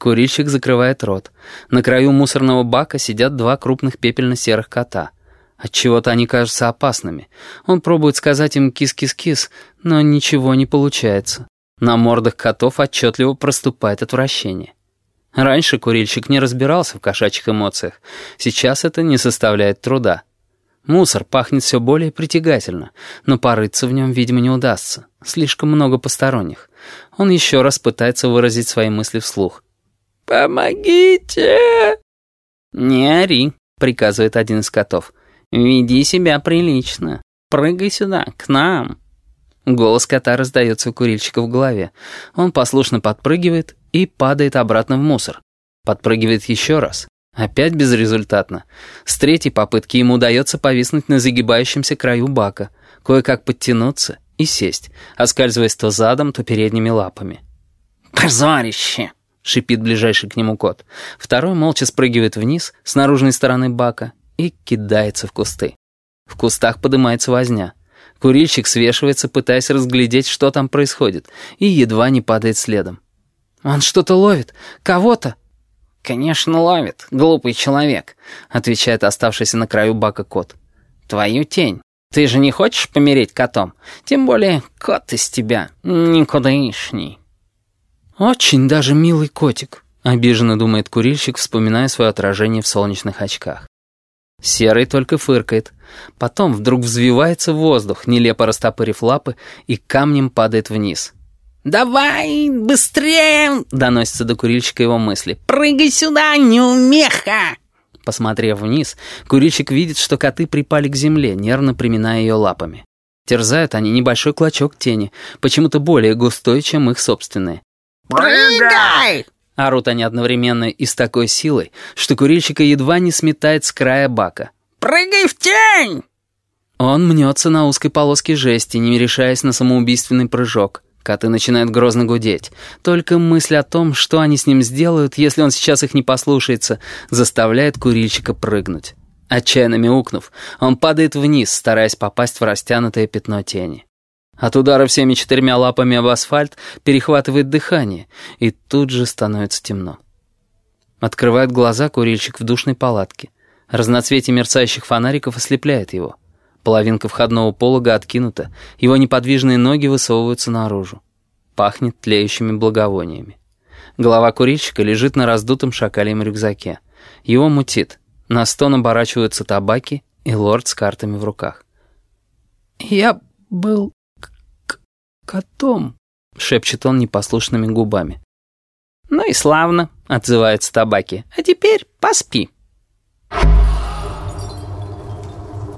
Курильщик закрывает рот. На краю мусорного бака сидят два крупных пепельно-серых кота. Отчего-то они кажутся опасными. Он пробует сказать им «кис-кис-кис», но ничего не получается. На мордах котов отчетливо проступает отвращение. Раньше курильщик не разбирался в кошачьих эмоциях. Сейчас это не составляет труда. Мусор пахнет все более притягательно, но порыться в нем, видимо, не удастся. Слишком много посторонних. Он еще раз пытается выразить свои мысли вслух. «Помогите!» «Не ори», — приказывает один из котов. «Веди себя прилично. Прыгай сюда, к нам». Голос кота раздается у курильщика в голове. Он послушно подпрыгивает и падает обратно в мусор. Подпрыгивает еще раз. Опять безрезультатно. С третьей попытки ему удается повиснуть на загибающемся краю бака, кое-как подтянуться и сесть, оскальзываясь то задом, то передними лапами. «Позорище!» — шипит ближайший к нему кот. Второй молча спрыгивает вниз, с наружной стороны бака, и кидается в кусты. В кустах поднимается возня. Курильщик свешивается, пытаясь разглядеть, что там происходит, и едва не падает следом. «Он что-то ловит! Кого-то!» «Конечно ловит, глупый человек», — отвечает оставшийся на краю бака кот. «Твою тень. Ты же не хочешь помереть котом? Тем более кот из тебя никудышний». «Очень даже милый котик», — обиженно думает курильщик, вспоминая свое отражение в солнечных очках. Серый только фыркает. Потом вдруг взвивается в воздух, нелепо растопырив лапы, и камнем падает вниз. «Давай, быстрее!» — доносится до курильщика его мысли. «Прыгай сюда, неумеха!» Посмотрев вниз, курильщик видит, что коты припали к земле, нервно приминая ее лапами. Терзают они небольшой клочок тени, почему-то более густой, чем их собственные. «Прыгай!» Орут они одновременно и с такой силой, что курильщика едва не сметает с края бака. «Прыгай в тень!» Он мнется на узкой полоске жести, не решаясь на самоубийственный прыжок. Коты начинают грозно гудеть. Только мысль о том, что они с ним сделают, если он сейчас их не послушается, заставляет курильщика прыгнуть. Отчаянно мяукнув, он падает вниз, стараясь попасть в растянутое пятно тени. От удара всеми четырьмя лапами об асфальт перехватывает дыхание, и тут же становится темно. Открывает глаза курильщик в душной палатке. Разноцветие мерцающих фонариков ослепляет его. Половинка входного полога откинута, его неподвижные ноги высовываются наружу. Пахнет тлеющими благовониями. Голова курильщика лежит на раздутом шакалем рюкзаке. Его мутит. На стон оборачиваются табаки и лорд с картами в руках. «Я был котом», — шепчет он непослушными губами. «Ну и славно», — отзывается табаки. «А теперь поспи».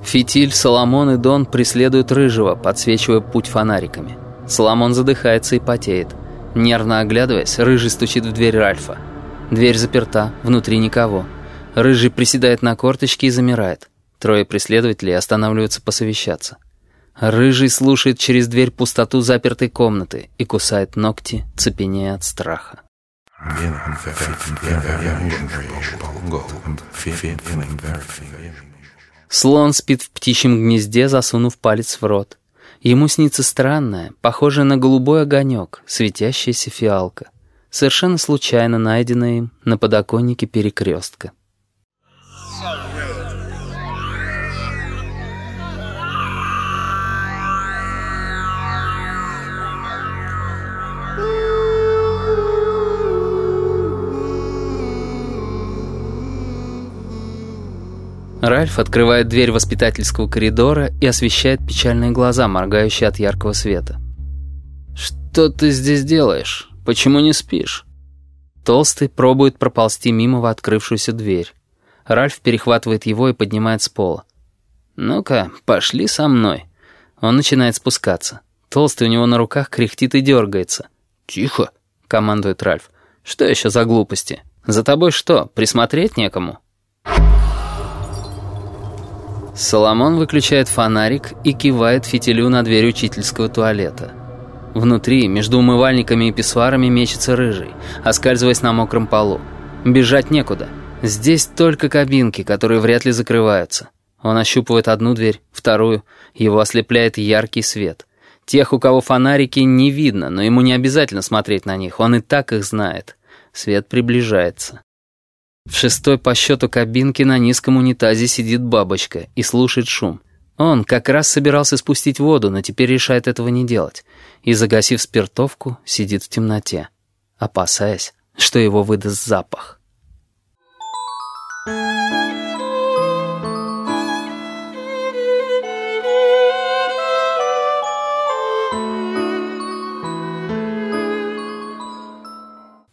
Фитиль, Соломон и Дон преследуют Рыжего, подсвечивая путь фонариками. Соломон задыхается и потеет. Нервно оглядываясь, Рыжий стучит в дверь Ральфа. Дверь заперта, внутри никого. Рыжий приседает на корточки и замирает. Трое преследователей останавливаются посовещаться. Рыжий слушает через дверь пустоту запертой комнаты и кусает ногти, цепенея от страха. Слон спит в птичьем гнезде, засунув палец в рот. Ему снится странная, похожая на голубой огонек, светящаяся фиалка, совершенно случайно найденная им на подоконнике перекрестка. Ральф открывает дверь воспитательского коридора и освещает печальные глаза, моргающие от яркого света. «Что ты здесь делаешь? Почему не спишь?» Толстый пробует проползти мимо в открывшуюся дверь. Ральф перехватывает его и поднимает с пола. «Ну-ка, пошли со мной». Он начинает спускаться. Толстый у него на руках кряхтит и дергается. «Тихо», — командует Ральф. «Что еще за глупости? За тобой что, присмотреть некому?» Соломон выключает фонарик и кивает фитилю на дверь учительского туалета. Внутри, между умывальниками и писсуарами, мечется рыжий, оскальзываясь на мокром полу. Бежать некуда. Здесь только кабинки, которые вряд ли закрываются. Он ощупывает одну дверь, вторую. Его ослепляет яркий свет. Тех, у кого фонарики, не видно, но ему не обязательно смотреть на них, он и так их знает. Свет приближается. В шестой по счету кабинке на низком унитазе сидит бабочка и слушает шум. Он как раз собирался спустить воду, но теперь решает этого не делать. И, загасив спиртовку, сидит в темноте, опасаясь, что его выдаст запах.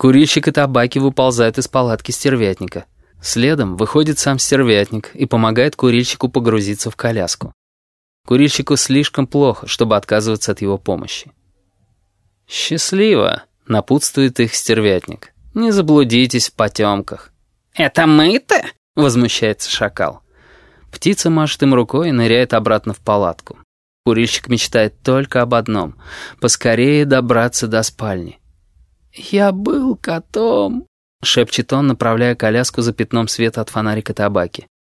Курильщик и табаки выползают из палатки стервятника. Следом выходит сам стервятник и помогает курильщику погрузиться в коляску. Курильщику слишком плохо, чтобы отказываться от его помощи. «Счастливо», — напутствует их стервятник. «Не заблудитесь в потемках». «Это мы-то?» — возмущается шакал. Птица машет им рукой и ныряет обратно в палатку. Курильщик мечтает только об одном — поскорее добраться до спальни. «Я был котом», — шепчет он, направляя коляску за пятном света от фонарика табаки.